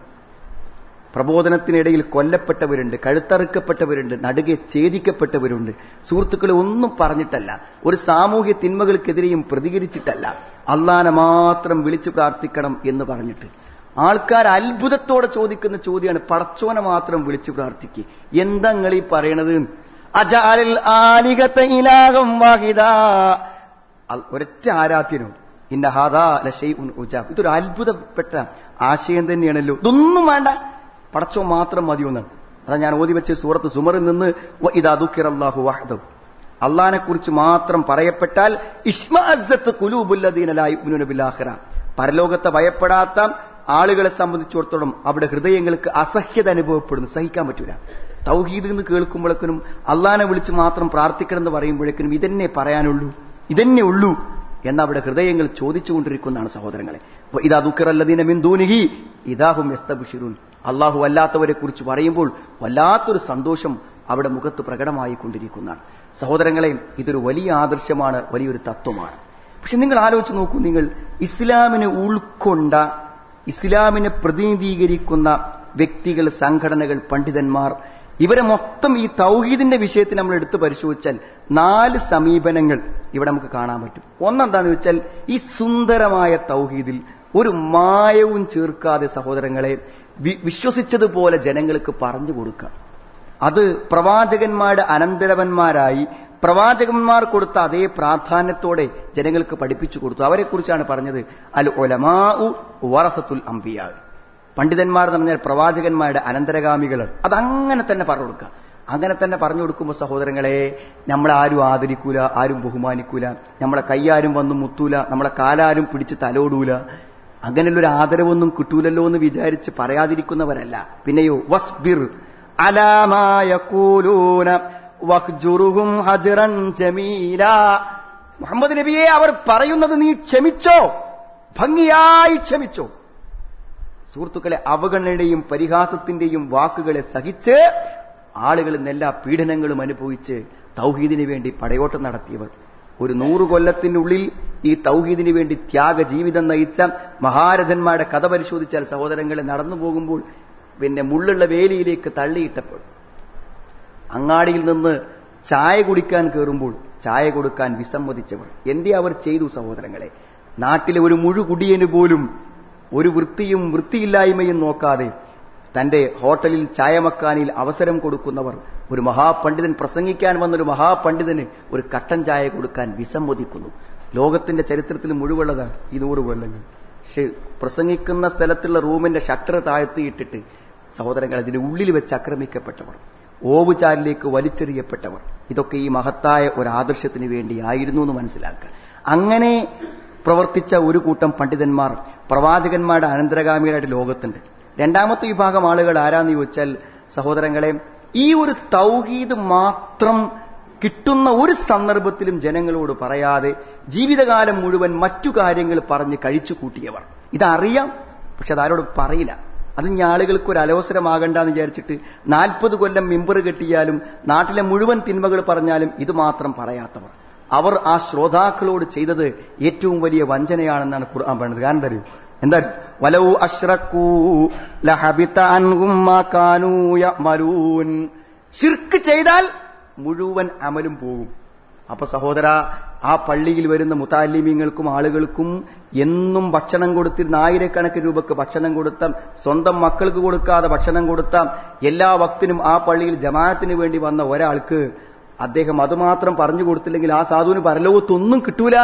പ്രബോധനത്തിനിടയിൽ കൊല്ലപ്പെട്ടവരുണ്ട് കഴുത്തറുക്കപ്പെട്ടവരുണ്ട് നടുകെ ഛേദിക്കപ്പെട്ടവരുണ്ട്. സുഹൃത്തുക്കളെ ഒന്നും പറഞ്ഞിട്ടല്ല. ഒരു സാമൂഹ്യ തിന്മകൾക്കെതിരെയും പ്രതികരിച്ചിട്ടല്ല. അള്ളാനെ മാത്രം വിളിച്ചു പ്രാർത്ഥിക്കണം എന്ന് പറഞ്ഞിട്ട്. ആൾക്കാർ അത്ഭുതത്തോടെ ചോദിക്കുന്ന ചോദ്യമാണ് പടച്ചോനെ മാത്രം വിളിച്ചു പ്രാർത്ഥിക്കുക എന്താ നിങ്ങൾ ഈ പറയണത്? അജാലിൽ ആലികത്തെ ഇലാകം വാഹിദ. ഒരൊറ്റ ആരാധ്യനോ. ഇന്റെ ഹാദാ ലഷൈഉൻ ഉജാബ്. ഇതൊരു അത്ഭുതപ്പെട്ട ആശയം തന്നെയാണല്ലോ. ഇതൊന്നും വേണ്ട. പടച്ചോ മാത്രം മതിയൊന്നാണ് അതാ ഞാൻ ഓതി വെച്ച് സൂറത്ത് സുമറിൽ നിന്ന് വഹദഹു. അള്ളാനെ കുറിച്ച് മാത്രം പറയപ്പെട്ടാൽ പരലോകത്തെ ഭയപ്പെടാത്ത ആളുകളെ സംബന്ധിച്ചിടത്തോളം അവിടെ ഹൃദയങ്ങൾക്ക് അസഹ്യത അനുഭവപ്പെടുന്നു. സഹിക്കാൻ പറ്റൂല. തൗഹീദ് എന്ന് കേൾക്കുമ്പോഴേക്കും അള്ളഹാനെ വിളിച്ച് മാത്രം പ്രാർത്ഥിക്കണം എന്ന് പറയുമ്പോഴേക്കും ഇതന്നെ പറയാനുള്ളൂ. ഇതന്നെ ഉള്ളൂ. എന്നവിടെ ഹൃദയങ്ങൾ ചോദിച്ചുകൊണ്ടിരിക്കുന്നതാണ് സഹോദരങ്ങളെ. ഇതാ ദുഃഖറല്ലദീന മിന്ദൂനിഹി ഇതാഹും യസ്തബുഷിറൂൻ. അള്ളാഹു അല്ലാത്തവരെ കുറിച്ച് പറയുമ്പോൾ വല്ലാത്തൊരു സന്തോഷം അവിടെ മുഖത്ത് പ്രകടമായി കൊണ്ടിരിക്കുന്നതാണ് സഹോദരങ്ങളെ ഇതൊരു വലിയ ആദർശമാണ് വലിയൊരു തത്വമാണ്. പക്ഷെ നിങ്ങൾ ആലോചിച്ച് നോക്കൂ നിങ്ങൾ ഇസ്ലാമിനെ ഉൾക്കൊണ്ട ഇസ്ലാമിനെ പ്രതിനിധീകരിക്കുന്ന വ്യക്തികൾ സംഘടനകൾ പണ്ഡിതന്മാർ ഇവരെ മൊത്തം ഈ തൗഹീദിന്റെ വിഷയത്തിൽ നമ്മൾ എടുത്തു പരിശോധിച്ചാൽ നാല് സമീപനങ്ങൾ ഇവിടെ നമുക്ക് കാണാൻ പറ്റും. ഒന്നെന്താന്ന് വെച്ചാൽ ഈ സുന്ദരമായ തൗഹീദിൽ ഒരു മായവും ചേർക്കാതെ സഹോദരങ്ങളെ വിശ്വസിച്ചതുപോലെ ജനങ്ങൾക്ക് പറഞ്ഞു കൊടുക്കുക അത് പ്രവാചകന്മാരുടെ അനന്തരവന്മാരായി പ്രവാചകന്മാർ കൊടുത്ത അതേ പ്രാധാന്യത്തോടെ ജനങ്ങൾക്ക് പഠിപ്പിച്ചു കൊടുത്തു. അവരെക്കുറിച്ചാണ് പറഞ്ഞത് അൽ ഒലമാഉ വറസത്തുൽ അംബിയാ. പണ്ഡിതന്മാർ എന്ന് പറഞ്ഞാൽ പ്രവാചകന്മാരുടെ അനന്തരഗാമികൾ. അതങ്ങനെ തന്നെ പറഞ്ഞു കൊടുക്കുക. അങ്ങനെ തന്നെ പറഞ്ഞു കൊടുക്കുമ്പോൾ സഹോദരങ്ങളെ നമ്മളെ ആരും ആദരിക്കൂല ആരും ബഹുമാനിക്കൂല നമ്മളെ കൈയാരും വന്നു മുത്തൂല നമ്മളെ കാലാരും പിടിച്ച് തലോടൂല. അങ്ങനെയുള്ള ഒരു ആദരവൊന്നും കിട്ടൂലല്ലോ എന്ന് വിചാരിച്ച് പറയാതിരിക്കുന്നവരല്ല. പിന്നെയോ വസ്ബിർ. അലാമായ കൂലൂന വഹ്ജുറുഹും ഹജ്റൻ ജമീല. മുഹമ്മദ് നബിയെ അവർ പറയുന്നത് നീ ക്ഷമിച്ചോ? ഭംഗിയായി ക്ഷമിച്ചോ? സുഹൃത്തുക്കളെ അവഗണനയുടെയും പരിഹാസത്തിന്റെയും വാക്കുകളെ സഹിച്ച് ആളുകളിൽ എല്ലാ പീഡനങ്ങളും അനുഭവിച്ച് തൗഹീദിനു വേണ്ടി പടയോട്ടം നടത്തിയവർ. ഒരു നൂറു കൊല്ലത്തിനുള്ളിൽ ഈ തൗഹീദിനു വേണ്ടി ത്യാഗ ജീവിതം നയിച്ച മഹാരഥന്മാരുടെ കഥ പരിശോധിച്ചാൽ സഹോദരങ്ങളെ നടന്നു പോകുമ്പോൾ പിന്നെ മുള്ളുള്ള വേലിയിലേക്ക് തള്ളിയിട്ടപ്പോൾ അങ്ങാടിയിൽ നിന്ന് ചായ കുടിക്കാൻ കയറുമ്പോൾ ചായ കൊടുക്കാൻ വിസമ്മതിച്ചവർ. എന്തേ അവർ ചെയ്തു സഹോദരങ്ങളെ? നാട്ടിലെ ഒരു മുഴുകുടിയന് പോലും ഒരു വൃത്തിയും വൃത്തിയില്ലായ്മയും നോക്കാതെ തന്റെ ഹോട്ടലിൽ ചായമക്കാനിൽ അവസരം കൊടുക്കുന്നവർ ഒരു മഹാപണ്ഡിതൻ പ്രസംഗിക്കാൻ വന്നൊരു മഹാപണ്ഡിതന് ഒരു കട്ടൻ ചായ കൊടുക്കാൻ വിസമ്മതിക്കുന്നു. ലോകത്തിന്റെ ചരിത്രത്തിൽ മുഴുവുള്ളതാണ്. ഈ നൂറ് കൊല്ലങ്ങൾ പക്ഷെ പ്രസംഗിക്കുന്ന സ്ഥലത്തുള്ള റൂമിന്റെ ഷട്ടർ താഴ്ത്തിയിട്ടിട്ട് സഹോദരങ്ങൾ അതിന്റെ ഉള്ളിൽ വെച്ച് ആക്രമിക്കപ്പെട്ടവർ ഓവുചാലിലേക്ക് വലിച്ചെറിയപ്പെട്ടവർ. ഇതൊക്കെ ഈ മഹത്തായ ഒരു ആദർശത്തിന് വേണ്ടിയായിരുന്നു എന്ന് മനസ്സിലാക്കുക. അങ്ങനെ പ്രവർത്തിച്ച ഒരു കൂട്ടം പണ്ഡിതന്മാർ പ്രവാചകന്മാരുടെ അനന്തരഗാമികളായിട്ട് ലോകത്തുണ്ട്. രണ്ടാമത്തെ വിഭാഗം ആളുകൾ ആരാന്ന് ചോദിച്ചാൽ സഹോദരങ്ങളെ ഈ ഒരു തൗഹീദ് മാത്രം കിട്ടുന്ന ഒരു സന്ദർഭത്തിലും ജനങ്ങളോട് പറയാതെ ജീവിതകാലം മുഴുവൻ മറ്റു കാര്യങ്ങൾ പറഞ്ഞ് കഴിച്ചു കൂട്ടിയവർ. ഇതറിയാം പക്ഷെ അതാരോടും പറയില്ല. അത് ഇനി ആളുകൾക്ക് ഒരു അലോസരമാകണ്ടെന്ന് വിചാരിച്ചിട്ട് നാൽപ്പത് കൊല്ലം മിമ്പർ കെട്ടിയാലും നാട്ടിലെ മുഴുവൻ തിന്മകൾ പറഞ്ഞാലും ഇത് മാത്രം പറയാത്തവർ. അവർ ആ ശ്രോതാക്കളോട് ചെയ്തത് ഏറ്റവും വലിയ വഞ്ചനയാണെന്നാണ് ഖുർആൻ പറയുന്നത്. കാരണം തരൂ? എന്താ? വലവു വലൗ അഷ്റക്കൂ ലഹബിത അൻഹും കാനൂ യഅമലൂൻ. ശിർക്ക് ചെയ്താൽ മുഴുവൻ അമലും പോകും. അപ്പൊ സഹോദര ആ പള്ളിയിൽ വരുന്ന മുത്താലിമീങ്ങൾക്കും ആളുകൾക്കും എന്നും ഭക്ഷണം കൊടുത്തിരുന്ന ആയിരക്കണക്കിന് രൂപക്ക് ഭക്ഷണം കൊടുത്ത സ്വന്തം മക്കൾക്ക് കൊടുക്കാതെ ഭക്ഷണം കൊടുത്ത എല്ലാ വക്തിനും ആ പള്ളിയിൽ ജമാഅത്തിന് വേണ്ടി വന്ന ഒരാൾക്ക് അദ്ദേഹം അതുമാത്രം പറഞ്ഞു കൊടുത്തില്ലെങ്കിൽ ആ സാധുവിന് പരലോകത്തൊന്നും കിട്ടൂല.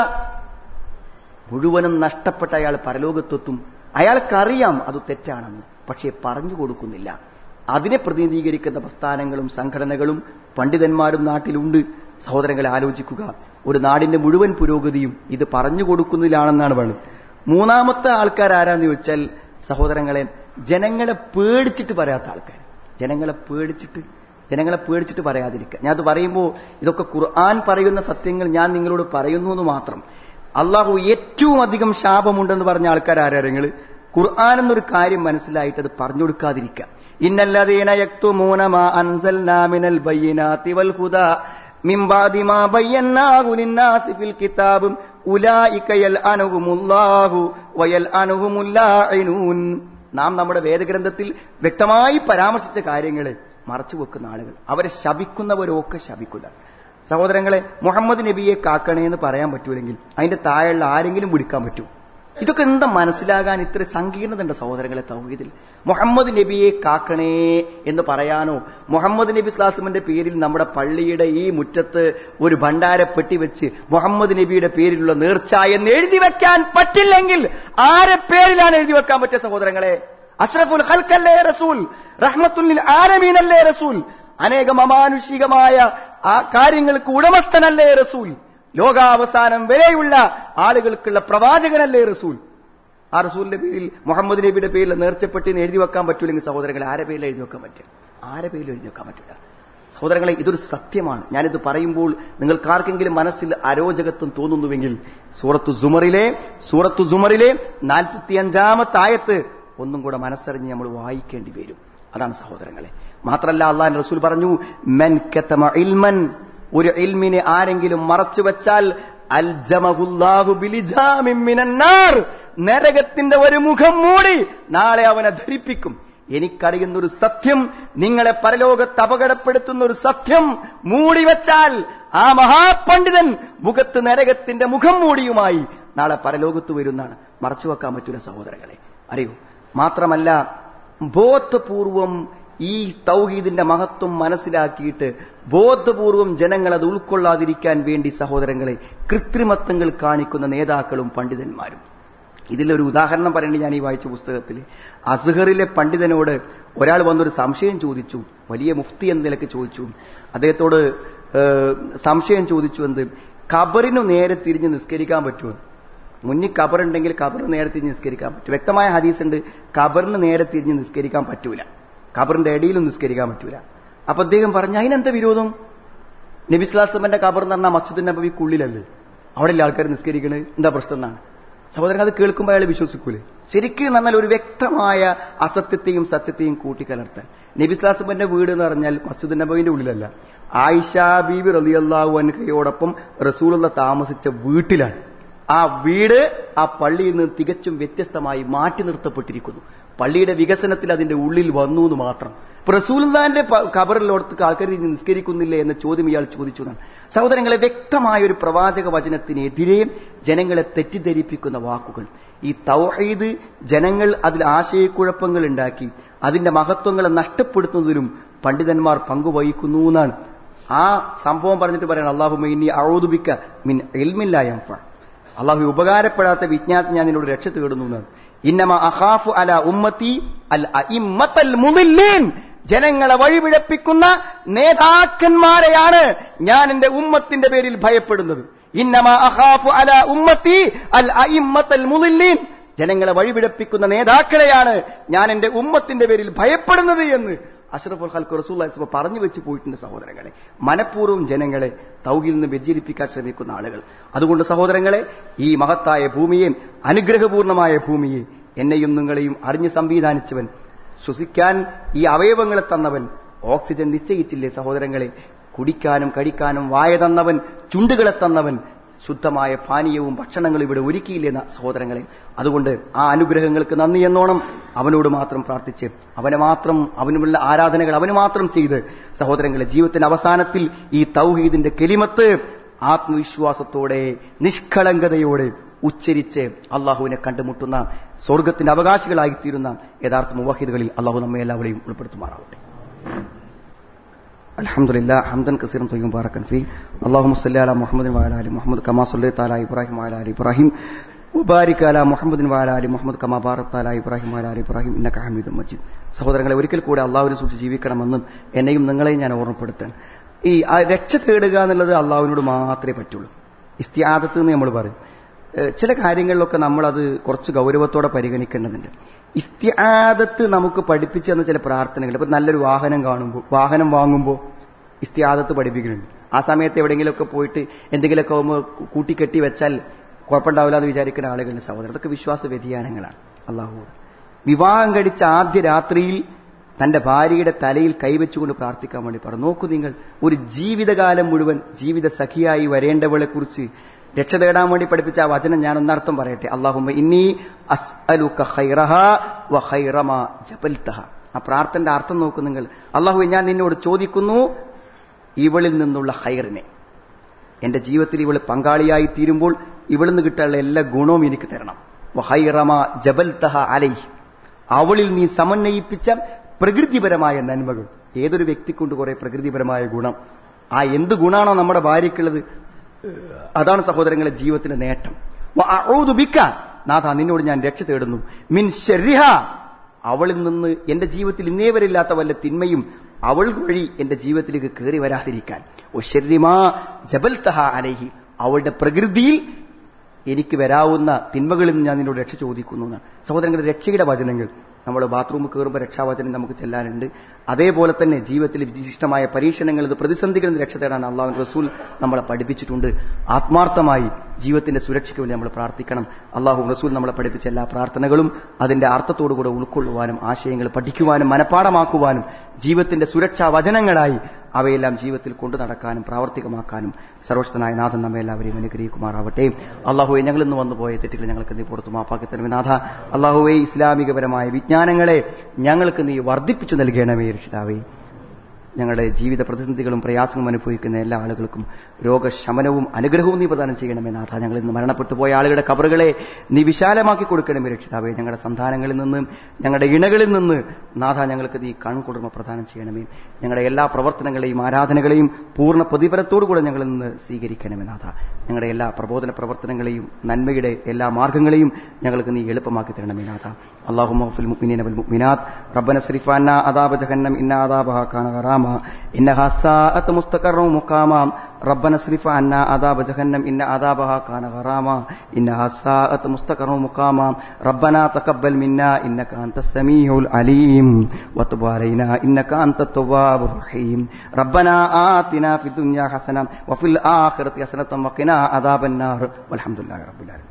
മുഴുവനും നഷ്ടപ്പെട്ട അയാൾ പരലോകത്തെത്തും. അയാൾക്കറിയാം അത് തെറ്റാണെന്ന് പക്ഷേ പറഞ്ഞു കൊടുക്കുന്നില്ല. അതിനെ പ്രതിനിധീകരിക്കുന്ന പ്രസ്ഥാനങ്ങളും സംഘടനകളും പണ്ഡിതന്മാരും നാട്ടിലുണ്ട്. സഹോദരങ്ങളെ ആലോചിക്കുക. ഒരു നാടിന്റെ മുഴുവൻ പുരോഗതിയും ഇത് പറഞ്ഞു കൊടുക്കുന്നതിലാണെന്നാണ് വേണം മൂന്നാമത്തെ ആൾക്കാർ ആരാന്ന് ചോദിച്ചാൽ സഹോദരങ്ങളെ ജനങ്ങളെ പേടിച്ചിട്ട് പറയാത്ത ആൾക്കാർ ജനങ്ങളെ പേടിച്ചിട്ട് ജനങ്ങളെ പേടിച്ചിട്ട് പറയാതിരിക്കുക. ഞാൻ അത് പറയുമ്പോൾ ഇതൊക്കെ ഖുർആൻ പറയുന്ന സത്യങ്ങൾ ഞാൻ നിങ്ങളോട് പറയുന്നു എന്ന് മാത്രം. അള്ളാഹു ഏറ്റവും അധികം ശാപമുണ്ടെന്ന് പറഞ്ഞ ആൾക്കാർ ആരാരങ്ങൾ ഖുർആൻ എന്നൊരു കാര്യം മനസ്സിലായിട്ട് അത് പറഞ്ഞു കൊടുക്കാതിരിക്കുക. മാ വൽ ഹുദാ നാം നമ്മുടെ വേദഗ്രന്ഥത്തിൽ വ്യക്തമായി പരാമർശിച്ച കാര്യങ്ങളെ മറച്ചു വെക്കുന്ന ആളുകൾ. അവരെ ശപിക്കുന്നവരൊക്കെ ശപിക്കുക സഹോദരങ്ങളെ മുഹമ്മദ് നബിയെ കാക്കണേ എന്ന് പറയാൻ പറ്റൂലെങ്കിൽ അതിന്റെ താഴെയുള്ള ആരെങ്കിലും വിളിക്കാൻ പറ്റൂ. ഇതൊക്കെ എന്താ മനസ്സിലാകാൻ ഇത്ര സങ്കീർണതയുണ്ട് സഹോദരങ്ങളെ തൗഹീദിൽ? മുഹമ്മദ് നബിയെ കാക്കണേ എന്ന് പറയാനോ? മുഹമ്മദ് നബി സ്ലാസിമിന്റെ പേരിൽ നമ്മുടെ പള്ളിയുടെ ഈ മുറ്റത്ത് ഒരു ഭണ്ഡാരപ്പെട്ടി വെച്ച് മുഹമ്മദ് നബിയുടെ പേരിലുള്ള നേർച്ച എന്ന് എഴുതി വെക്കാൻ പറ്റില്ലെങ്കിൽ ആരെ പേരിലാണ് എഴുതി വെക്കാൻ പറ്റിയ സഹോദരങ്ങളെ? അഷ്റഫുൽ ഹൽക്കല്ലേ റസൂൽ? റഹ്മത്തുൽ ആലമീനല്ലേ റസൂൽ? അനേകം അമാനുഷികമായ ആ കാര്യങ്ങൾക്ക് ഉടമസ്ഥനല്ലേ റസൂൽ? ലോകാവസാനം വരെയുള്ള ആളുകൾക്കുള്ള പ്രവാചകനല്ലേ റസൂൽ? ആ റസൂലിന്റെ പേരിൽ മുഹമ്മദ് നബിയുടെ പേരിൽ നേർച്ചപ്പെട്ടി എഴുതി വെക്കാൻ പറ്റൂലെങ്കിൽ സഹോദരങ്ങളെ ആരെ പേരിൽ എഴുതി വെക്കാൻ പറ്റും? ആരെ പേരിൽ എഴുതി വെക്കാൻ പറ്റില്ല സഹോദരങ്ങളെ ഇതൊരു സത്യമാണ്. ഞാനിത് പറയുമ്പോൾ നിങ്ങൾക്കാർക്കെങ്കിലും മനസ്സിൽ അരോചകത്വം തോന്നുന്നുവെങ്കിൽ സൂറത്തു സുമറിലെ സൂറത്തു സുമറിലെ നാൽപ്പത്തി ആയത്ത് ഒന്നും കൂടെ മനസ്സറിഞ്ഞ് നമ്മൾ വായിക്കേണ്ടി വരും. അതാണ് സഹോദരങ്ങളെ. മാത്രല്ല അള്ളാൻ റസൂൽ പറഞ്ഞു മെൻ കെത്തമ ഇൽമൻ ഒരു ഇൽമിനെ ആരെങ്കിലും മറച്ചു വെച്ചാൽ നരകത്തിന്റെ ഒരു മുഖം മൂടി നാളെ അവനെ ധരിപ്പിക്കും. എനിക്കറിയുന്ന ഒരു സത്യം നിങ്ങളെ പരലോകത്ത് അപകടപ്പെടുത്തുന്ന ഒരു സത്യം മൂടി വെച്ചാൽ ആ മഹാപണ്ഡിതൻ മുഖത്ത് നരകത്തിന്റെ മുഖം മൂടിയുമായി നാളെ പരലോകത്ത് വരുന്നാണ് മറച്ചു വെക്കാൻ പറ്റൂല സഹോദരങ്ങളെ. അറിയൂ? മാത്രമല്ല ബോധപൂർവം ഈ തൗഹീദിന്റെ മഹത്വം മനസ്സിലാക്കിയിട്ട് ബോധപൂർവം ജനങ്ങൾ അത് ഉൾക്കൊള്ളാതിരിക്കാൻ വേണ്ടി സഹോദരങ്ങളെ കൃത്രിമത്വങ്ങൾ കാണിക്കുന്ന നേതാക്കളും പണ്ഡിതന്മാരും. ഇതിലൊരു ഉദാഹരണം പറയേണ്ടി ഞാൻ ഈ വായിച്ച പുസ്തകത്തിൽ. അസ്ഹറിലെ പണ്ഡിതനോട് ഒരാൾ വന്നൊരു സംശയം ചോദിച്ചു. വലിയ മുഫ്തി എന്ന നിലയ്ക്ക് ചോദിച്ചു. അദ്ദേഹത്തോട് സംശയം ചോദിച്ചു എന്ത്? ഖബറിനു നേരെ തിരിഞ്ഞ് നിസ്കരിക്കാൻ പറ്റുമോ? മുന്നിൽ കബറുണ്ടെങ്കിൽ കബറിന് നേരെ തിരിഞ്ഞ് നിസ്കരിക്കാൻ പറ്റും. വ്യക്തമായ ഹദീസ് ഉണ്ട് കബറിന് നേരെ തിരിഞ്ഞ് നിസ്കരിക്കാൻ പറ്റൂല. കബറിന്റെ ഇടയിലും നിസ്കരിക്കാൻ പറ്റൂല. അപ്പൊ അദ്ദേഹം പറഞ്ഞു അതിനെന്താ വിരോധം? നബിസ്ലാസമന്റെ കബർ എന്ന് പറഞ്ഞാൽ മസ്ജിദ് അവിടെ ആൾക്കാർ നിസ്കരിക്കണത് എന്താ പ്രശ്നം എന്നാണ്. സഹോദരൻ അത് കേൾക്കുമ്പോൾ അയാൾ വിശ്വസിക്കൂലേ? ശരിക്കും നന്നാൽ ഒരു വ്യക്തമായ അസത്യത്തെയും സത്യത്തെയും കൂട്ടിക്കലർത്താൻ. നബിസ്ലാസമന്റെ വീട് എന്ന് പറഞ്ഞാൽ മസ്ജിദ് നബവിന്റെ ഉള്ളിലല്ല. ആയിഷ ബീബി റലിയല്ലാഹു അൻഹയോടൊപ്പം റസൂലുള്ള താമസിച്ച വീട്ടിലാണ്. ആ വീട് ആ പള്ളിയിൽ നിന്ന് തികച്ചും വ്യത്യസ്തമായി മാറ്റി നിർത്തപ്പെട്ടിരിക്കുന്നു. പള്ളിയുടെ വികസനത്തിൽ അതിന്റെ ഉള്ളിൽ വന്നു എന്ന് മാത്രം. പ്രസൂൽദാന്റെ ഖബറിലോടത്ത് ആൾക്കാർ നിസ്കരിക്കുന്നില്ലേ എന്ന ചോദ്യം ഇയാൾ ചോദിച്ചു എന്നാണ്. സഹോദരങ്ങളെ വ്യക്തമായ ഒരു പ്രവാചക വചനത്തിനെതിരെ ജനങ്ങളെ തെറ്റിദ്ധരിപ്പിക്കുന്ന വാക്കുകൾ. ഈ തൗഹീദ് ജനങ്ങൾ അതിൽ ആശയക്കുഴപ്പങ്ങൾ ഉണ്ടാക്കി അതിന്റെ മഹത്വങ്ങളെ നഷ്ടപ്പെടുത്തുന്നതിലും പണ്ഡിതന്മാർ പങ്കുവഹിക്കുന്നു എന്നാണ്. ആ സംഭവം പറഞ്ഞിട്ട് പറയണം അള്ളാഹു മൈനി ഔദുബിക്ക മിൻ എൽമില്ലായം അള്ളാഹു ഉപകാരപ്പെടാത്ത വിജ്ഞാനത്തിൽ ഞാൻ നിന്നോട് രക്ഷ തേടുന്നു ഇന്നമ അല ഉമ്മത്തി അൽ അഇമ്മത്തൽ മുമില്ലീൻ. ജനങ്ങളെ വഴിപിഴപ്പിക്കുന്ന നേതാക്കന്മാരെയാണ് ഞാൻ എന്റെ ഉമ്മത്തിന്റെ പേരിൽ ഭയപ്പെടുന്നത്. ഇന്നമ അല ഉമ്മത്തി അൽ അഇമ്മത്തൽ മുമില്ലീൻ. ജനങ്ങളെ വഴിപിഴപ്പിക്കുന്ന നേതാക്കളെയാണ് ഞാൻ എന്റെ ഉമ്മത്തിന്റെ പേരിൽ ഭയപ്പെടുന്നത് എന്ന്. അഷ്റഫുൽ ഹൽക്ക് റസൂൽ പറഞ്ഞു വെച്ച് പോയിട്ടുണ്ട് സഹോദരങ്ങളെ. മനഃപൂർവം ജനങ്ങളെ തൗകിൽ നിന്ന് വ്യതിചരിപ്പിക്കാൻ ശ്രമിക്കുന്ന ആളുകൾ. അതുകൊണ്ട് സഹോദരങ്ങളെ ഈ മഹത്തായ ഭൂമിയെ അനുഗ്രഹപൂർണമായ ഭൂമിയെ എന്നെയും നിങ്ങളെയും അറിഞ്ഞ് സംവിധാനിച്ചവൻ ശ്വസിക്കാൻ ഈ അവയവങ്ങളെ തന്നവൻ ഓക്സിജൻ നിശ്ചയിച്ചില്ലേ സഹോദരങ്ങളെ? കുടിക്കാനും കടിക്കാനും വായ തന്നവൻ ചുണ്ടുകളെ തന്നവൻ ശുദ്ധമായ പാനീയവും ഭക്ഷണങ്ങളും ഇവിടെ ഒരുക്കിയില്ലെന്ന സഹോദരങ്ങളെ. അതുകൊണ്ട് ആ അനുഗ്രഹങ്ങൾക്ക് നന്ദി എന്നോണം. അവനോട് മാത്രം പ്രാർത്ഥിച്ച് അവനെ മാത്രം അവനുമുള്ള ആരാധനകൾ അവന് മാത്രം ചെയ്ത് സഹോദരങ്ങളെ ജീവിതത്തിന്റെ അവസാനത്തിൽ ഈ തൗഹീദിന്റെ കെലിമത്ത് ആത്മവിശ്വാസത്തോടെ നിഷ്കളങ്കതയോടെ ഉച്ചരിച്ച് അള്ളാഹുവിനെ കണ്ടുമുട്ടുന്ന സ്വർഗത്തിന്റെ അവകാശികളായിത്തീരുന്ന യഥാർത്ഥ മുവാഹിദുകളിൽ അള്ളാഹു നമ്മെ എല്ലാവരെയും ഉൾപ്പെടുത്തുമാറാവട്ടെ. الحمد لله حمدا كثيرا طيبا مباركا فيه اللهم صل على محمد وعلى ال محمد كما صليت على ابراهيم وعلى ال ابراهيم ഉബാരിക് അല മുഹമ്മദിൻ വാല അലി മുഹമ്മദ് കമാ ബാറത്ത് അല ഇബ്രാഹിം വാല അലി ഇബ്രാഹിം ഇന്നക ഹമീദ് മജീദ് സഹോദരങ്ങളെ ഒരിക്കൽ കൂടെ അള്ളാഹുവിനെ സൂക്ഷിച്ച് ജീവിക്കണമെന്നും എന്നെയും നിങ്ങളെയും ഞാൻ ഓർമ്മപ്പെടുത്താൻ ഈ ആ രക്ഷ തേടുക എന്നുള്ളത് അള്ളാഹുവിനോട് മാത്രമേ പറ്റുള്ളൂ ഇസ്തിയാദത്ത് എന്ന് നമ്മൾ പറയും ഏഹ് ചില കാര്യങ്ങളിലൊക്കെ നമ്മളത് കുറച്ച് ഗൗരവത്തോടെ പരിഗണിക്കേണ്ടതുണ്ട് ഇസ്തിയാദത്ത് നമുക്ക് പഠിപ്പിച്ചു തന്ന ചില പ്രാർത്ഥനകൾ ഇപ്പൊ നല്ലൊരു വാഹനം കാണുമ്പോൾ വാഹനം വാങ്ങുമ്പോൾ ഇസ്തിയാദത്ത് പഠിപ്പിക്കുന്നുണ്ട്. ആ സമയത്ത് എവിടെയെങ്കിലുമൊക്കെ പോയിട്ട് എന്തെങ്കിലുമൊക്കെ കൂട്ടിക്കെട്ടി വെച്ചാൽ കുഴപ്പമുണ്ടാവില്ല എന്ന് വിചാരിക്കുന്ന ആളുകളുടെ സഹോദരൻ. അതൊക്കെ വിശ്വാസ വ്യതിയാനങ്ങളാണ് അള്ളാഹുവോട്. വിവാഹം കഴിച്ച ആദ്യ രാത്രിയിൽ തന്റെ ഭാര്യയുടെ തലയിൽ കൈവച്ചുകൊണ്ട് പ്രാർത്ഥിക്കാൻ വേണ്ടി പറഞ്ഞു. നോക്കൂ നിങ്ങൾ ഒരു ജീവിതകാലം മുഴുവൻ ജീവിത സഖിയായി വരേണ്ടവളെ കുറിച്ച് രക്ഷ തേടാൻ വേണ്ടി പഠിപ്പിച്ച ആ വചനം ഞാൻ ഒന്നർത്ഥം പറയട്ടെ. ജബൽതഹ. ആ പ്രാർത്ഥനയുടെ അർത്ഥം നോക്കൂ നിങ്ങൾ. അള്ളാഹു ഞാൻ നിന്നോട് ചോദിക്കുന്നു ഇവളിൽ നിന്നുള്ള ഹൈറിനെ. എന്റെ ജീവിതത്തിൽ ഇവൾ പങ്കാളിയായി തീരുമ്പോൾ ഇവളിൽ നിന്ന് കിട്ടാനുള്ള എല്ലാ ഗുണവും എനിക്ക് തരണം. വഹൈറമ ജബൽ തഹ അലൈ അവളിൽ നീ സമന്വയിപ്പിച്ച പ്രകൃതിപരമായ നന്മകൾ. ഏതൊരു വ്യക്തിക്കൊണ്ട് കുറെ പ്രകൃതിപരമായ ഗുണം. ആ എന്ത് ഗുണാണോ നമ്മുടെ ഭാര്യയ്ക്കുള്ളത്? അതാണ് സഹോദരങ്ങളെ ജീവിതത്തിന്റെ നേട്ടം. നാഥ നിന്നോട് ഞാൻ രക്ഷ തേടുന്നു. മിൻ ഷെറിഹ അവളിൽ നിന്ന് എന്റെ ജീവിതത്തിൽ ഇന്നേ വരില്ലാത്ത വല്ല തിന്മയും അവൾ വഴി എന്റെ ജീവിതത്തിലേക്ക് കയറി വരാതിരിക്കാൻ. ജബൽ തഹ അലഹി. അവളുടെ പ്രകൃതിയിൽ എനിക്ക് വരാവുന്ന തിന്മകളിൽ നിന്ന് ഞാൻ നിന്നോട് രക്ഷ ചോദിക്കുന്നു എന്നാണ്. സഹോദരങ്ങളുടെ രക്ഷയുടെ വചനങ്ങൾ. നമ്മൾ ബാത്റൂമിൽ കയറുമ്പോൾ രക്ഷാവചനം നമുക്ക് ചെല്ലാനുണ്ട്. അതേപോലെ തന്നെ ജീവിതത്തിൽ വിശിഷ്ടമായ പരീക്ഷണങ്ങൾ ഇത് പ്രതിസന്ധികളിൽ രക്ഷ തേടാൻ അള്ളാഹു റസൂൽ നമ്മളെ പഠിപ്പിച്ചിട്ടുണ്ട്. ആത്മാർത്ഥമായി ജീവിതത്തിന്റെ സുരക്ഷയ്ക്ക് വേണ്ടി നമ്മൾ പ്രാർത്ഥിക്കണം. അള്ളാഹു റസൂൽ നമ്മളെ പഠിപ്പിച്ച എല്ലാ പ്രാർത്ഥനകളും അതിന്റെ അർത്ഥത്തോടുകൂടെ ഉൾക്കൊള്ളുവാനും ആശയങ്ങൾ പഠിക്കുവാനും മനഃപ്പാടമാക്കുവാനും ജീവിതത്തിന്റെ സുരക്ഷാ വചനങ്ങളായി അവയെല്ലാം ജീവിതത്തിൽ കൊണ്ടു നടക്കാനും പ്രാവർത്തികമാക്കാനും സർവശക്തനായ നാഥൻ നമ്മെ എല്ലാവരെയും അനുഗ്രഹിക്കുമാറാവട്ടെ. അള്ളാഹുവെ ഞങ്ങളിന്ന് വന്നുപോയ വന്നു പോയ തെറ്റുകൾ ഞങ്ങൾക്ക് നീ പുറത്തു മാപ്പാക്കി തരുമേ നാഥ. അള്ളാഹുവെ ഇസ്ലാമികപരമായ വിജ്ഞാനങ്ങളെ ഞങ്ങൾക്ക് നീ വർദ്ധിപ്പിച്ചു നൽകണമേ രക്ഷിതാവേ. ഞങ്ങളുടെ ജീവിത പ്രതിസന്ധികളും പ്രയാസങ്ങളും അനുഭവിക്കുന്ന എല്ലാ ആളുകൾക്കും രോഗശമനവും അനുഗ്രഹവും നീ പ്രദാനം ചെയ്യണമേ നാഥ. ഞങ്ങൾ ഇന്ന് മരണപ്പെട്ടു പോയ ആളുകളുടെ കബറുകളെ നീ വിശാലമാക്കി കൊടുക്കണമേ രക്ഷിതാവേ. ഞങ്ങളുടെ സന്താനങ്ങളിൽ നിന്ന് ഞങ്ങളുടെ ഇണകളിൽ നിന്ന് നാഥ ഞങ്ങൾക്ക് നീ കൺകുളിർമ പ്രദാനം ചെയ്യണമേ. ഞങ്ങളുടെ എല്ലാ പ്രവർത്തനങ്ങളെയും ആരാധനകളെയും പൂർണ പ്രതിഫലത്തോടുകൂടെ ഞങ്ങളിൽ നിന്ന് സ്വീകരിക്കണമേ നാഥ. ഞങ്ങളുടെ എല്ലാ പ്രബോധന പ്രവർത്തനങ്ങളെയും നന്മയുടെ എല്ലാ മാർഗങ്ങളെയും ഞങ്ങൾക്ക് നീ എളുപ്പമാക്കി തരണം നാഥ. അള്ളാഹു മഹഫുൽ മുഅ്മിനീന വൽ മുഅ്മിനാത്ത്. റബ്ബന സ്രിഫ് അന്നാ അദാബ ജഹന്നം ഇന്ന അദാബഹ കാന ഗറാമ. ഇന്നഹ സാഅത്ത് മുസ്തഖറു മുഖാമ. റബ്ബന സ്രിഫ് അന്നാ അദാബ ജഹന്നം ഇന്ന അദാബഹ കാന ഗറാമ. ഇന്നഹ സാഅത്ത് മുസ്തഖറു മുഖാമ. റബ്ബന തഖബ്ബൽ മിന്നാ ഇന്നക അൻതസ് സമീഉൽ അലീം. വതുബ് അലൈനാ ഇന്നക അൻതത് റഹീം. റബ്ബന ആതിനാ ഫിദ് ദുനിയാ ഹസന വഫിൽ ആഖിറതി ഹസനതൻ വഖിനാ وقنا عذاب النار والحمد لله رب العالمين